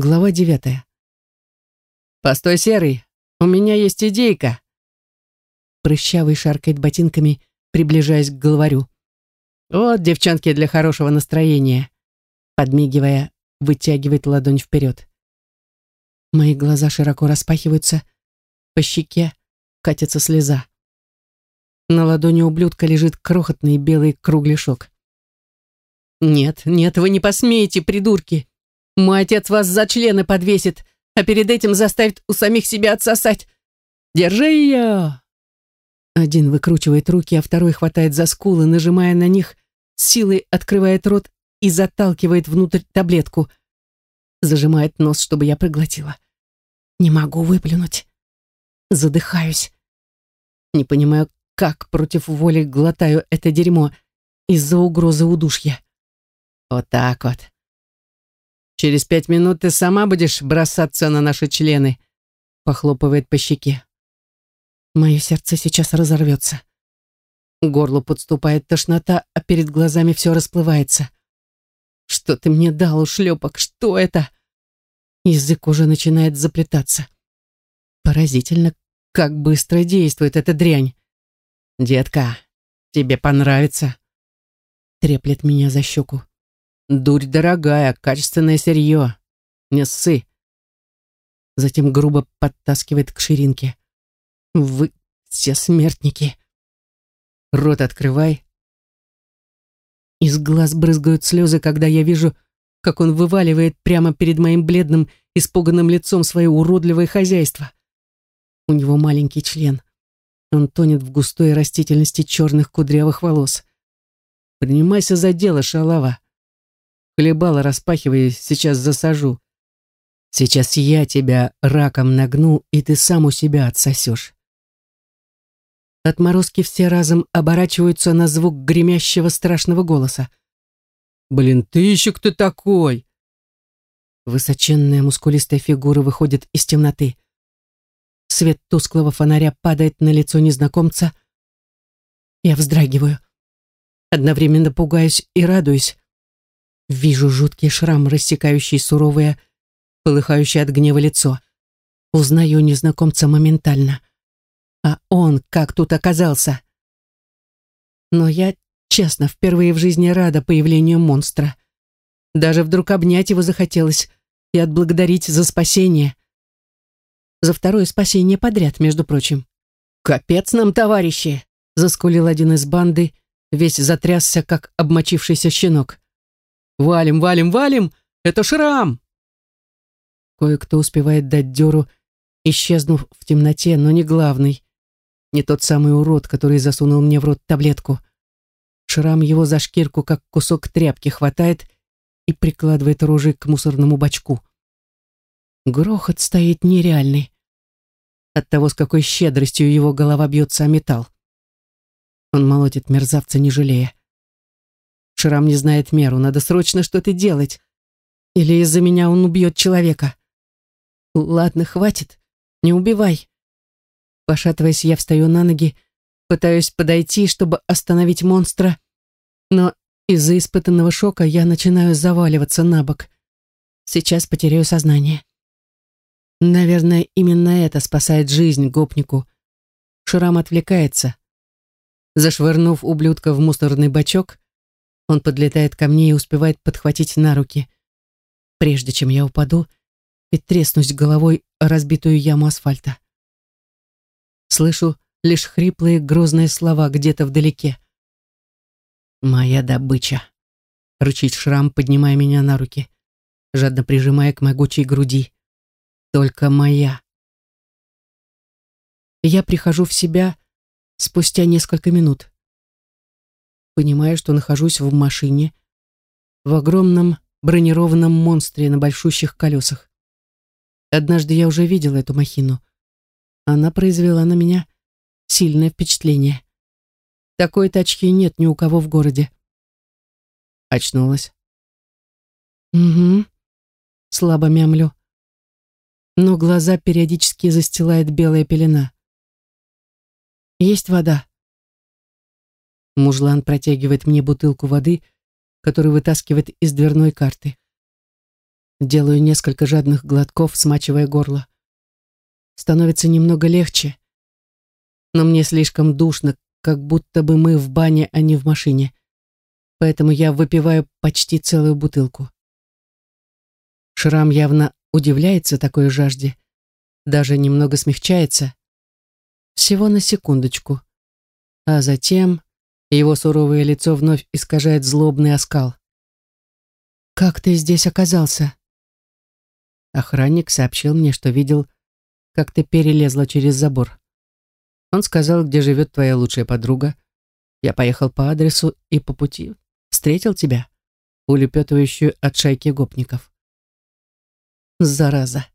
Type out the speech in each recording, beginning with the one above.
Глава девятая. «Постой, Серый, у меня есть идейка!» Прыщавый шаркает ботинками, приближаясь к главарю. «Вот, девчонки, для хорошего настроения!» Подмигивая, вытягивает ладонь вперед. Мои глаза широко распахиваются, по щеке катится слеза. На ладони ублюдка лежит крохотный белый кругляшок. «Нет, нет, вы не посмеете, придурки! Мой отец вас за члены подвесит, а перед этим заставит у самих себя отсосать! Держи ее!» Один выкручивает руки, а второй хватает за скулы, нажимая на них, силой открывает рот и заталкивает внутрь таблетку. Зажимает нос, чтобы я проглотила. Не могу выплюнуть. Задыхаюсь. Не понимаю, как против воли глотаю это дерьмо из-за угрозы удушья. Вот так вот. Через пять минут ты сама будешь бросаться на наши члены, похлопывает по щеке. Мое сердце сейчас разорвется. К горлу подступает тошнота, а перед глазами все расплывается. Что ты мне дал, ушлепок? Что это? Язык уже начинает заплетаться. Поразительно, как быстро действует эта дрянь. Детка, тебе понравится. Треплет меня за щеку. Дурь дорогая, качественное сырье. Не ссы. Затем грубо подтаскивает к ширинке. Вы все смертники. Рот открывай. Из глаз брызгают слезы, когда я вижу, как он вываливает прямо перед моим бледным, испуганным лицом свое уродливое хозяйство. У него маленький член. Он тонет в густой растительности черных кудрявых волос. Принимайся за дело, шалава. Хлебало распахивая, сейчас засажу. Сейчас я тебя раком нагну, и ты сам у себя отсосешь. Отморозки все разом оборачиваются на звук гремящего страшного голоса. «Блин, ты еще кто такой?» Высоченная мускулистая фигура выходит из темноты. Свет тусклого фонаря падает на лицо незнакомца. Я вздрагиваю. Одновременно пугаюсь и радуюсь. Вижу жуткий шрам, рассекающий суровое, полыхающее от гнева лицо. Узнаю незнакомца моментально. А он как тут оказался? Но я, честно, впервые в жизни рада появлению монстра. Даже вдруг обнять его захотелось и отблагодарить за спасение. За второе спасение подряд, между прочим. «Капец нам, товарищи!» — заскулил один из банды, весь затрясся, как обмочившийся щенок. «Валим, валим, валим! Это шрам!» Кое-кто успевает дать дёру, исчезнув в темноте, но не главный. Не тот самый урод, который засунул мне в рот таблетку. Шрам его за шкирку, как кусок тряпки, хватает и прикладывает рожей к мусорному бачку. Грохот стоит нереальный. От того, с какой щедростью его голова бьется о металл. Он молотит мерзавца, не жалея. Шрам не знает меру, надо срочно что-то делать. Или из-за меня он убьет человека. Ладно, хватит, не убивай. Пошатываясь, я встаю на ноги, пытаюсь подойти, чтобы остановить монстра, но из-за испытанного шока я начинаю заваливаться на бок. Сейчас потеряю сознание. Наверное, именно это спасает жизнь гопнику. Шрам отвлекается. Зашвырнув ублюдка в мусорный бачок, он подлетает ко мне и успевает подхватить на руки. Прежде чем я упаду и треснусь головой о разбитую яму асфальта. Слышу лишь хриплые грозные слова где-то вдалеке. «Моя добыча», — рычит Шрам, поднимая меня на руки, жадно прижимая к могучей груди. «Только моя». Я прихожу в себя спустя несколько минут. Понимаю, что нахожусь в машине, в огромном бронированном монстре на большущих колесах. Однажды я уже видела эту махину. Она произвела на меня сильное впечатление. Такой тачки нет ни у кого в городе. Очнулась. Угу. Слабо мямлю. Но глаза периодически застилает белая пелена. Есть вода. Мужлан протягивает мне бутылку воды, которую вытаскивает из дверной карты. Делаю несколько жадных глотков, смачивая горло. Становится немного легче, но мне слишком душно, как будто бы мы в бане, а не в машине. Поэтому я выпиваю почти целую бутылку. Шрам явно удивляется такой жажде, даже немного смягчается. Всего на секундочку. А затем его суровое лицо вновь искажает злобный оскал. «Как ты здесь оказался?» Охранник сообщил мне, что видел, как ты перелезла через забор. Он сказал, где живет твоя лучшая подруга. Я поехал по адресу и по пути встретил тебя, улепетывающую от шайки гопников. Зараза.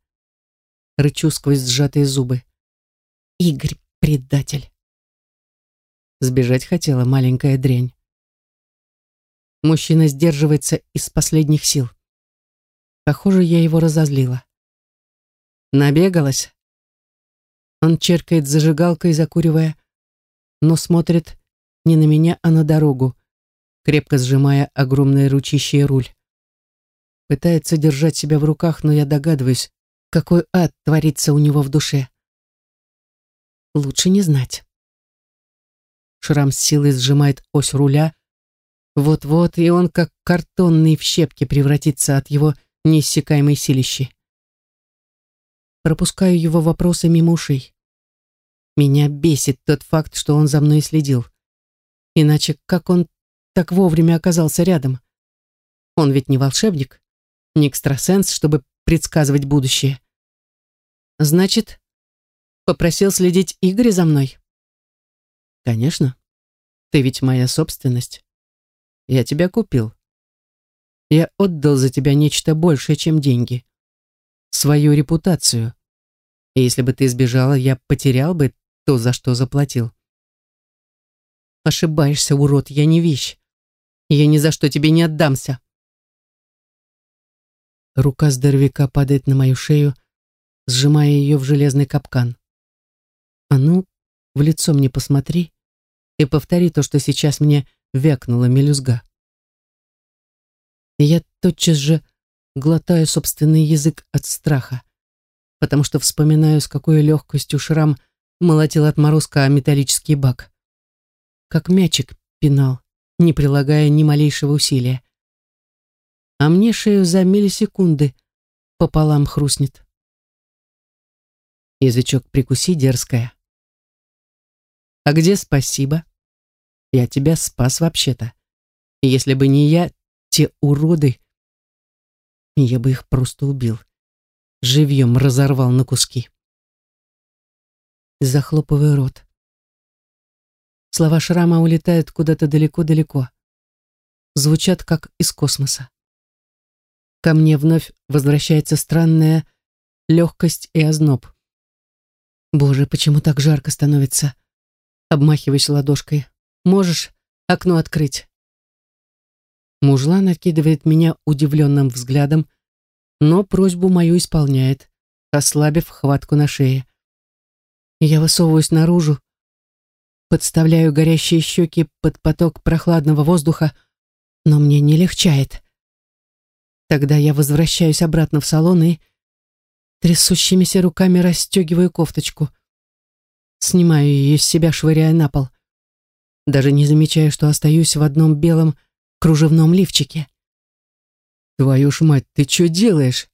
Рычу сквозь сжатые зубы. Игорь, предатель. Сбежать хотела маленькая дрянь. Мужчина сдерживается из последних сил. Похоже, я его разозлила. Набегалась. Он черкает зажигалкой, закуривая, но смотрит не на меня, а на дорогу, крепко сжимая огромное ручище руль. Пытается держать себя в руках, но я догадываюсь, какой ад творится у него в душе. Лучше не знать. Шрам с силой сжимает ось руля. Вот-вот, и он, как картонный в щепки, превратится от его неиссякаемой силищи. Пропускаю его вопросы мимо ушей. Меня бесит тот факт, что он за мной следил. Иначе как он так вовремя оказался рядом? Он ведь не волшебник, не экстрасенс, чтобы предсказывать будущее. Значит, попросил следить Игоря за мной? Конечно. Ты ведь моя собственность. Я тебя купил. Я отдал за тебя нечто большее, чем деньги. Свою репутацию. И если бы ты сбежала, я потерял бы то, за что заплатил. Ошибаешься, урод, я не вещь. Я ни за что тебе не отдамся. Рука здоровяка падает на мою шею, сжимая ее в железный капкан. А ну, в лицо мне посмотри и повтори то, что сейчас мне вякнула мелюзга. Я тотчас же глотаю собственный язык от страха, потому что вспоминаю, с какой легкостью шрам молотил отморозка о металлический бак. Как мячик пинал, не прилагая ни малейшего усилия. А мне шею за миллисекунды пополам хрустнет. Язычок прикуси, дерзкая. А где спасибо? Я тебя спас вообще-то. Если бы не я, те уроды, я бы их просто убил. Живьем разорвал на куски. Захлопываю рот. Слова шрама улетают куда-то далеко-далеко. Звучат как из космоса. Ко мне вновь возвращается странная легкость и озноб. Боже, почему так жарко становится? Обмахиваюсь ладошкой. Можешь окно открыть? Мужлан накидывает меня удивленным взглядом, но просьбу мою исполняет, ослабив хватку на шее. Я высовываюсь наружу, подставляю горящие щеки под поток прохладного воздуха, но мне не легчает. Тогда я возвращаюсь обратно в салон и трясущимися руками расстегиваю кофточку. Снимаю ее с себя, швыряя на пол. Даже не замечая, что остаюсь в одном белом кружевном лифчике. «Твою ж мать, ты что делаешь?»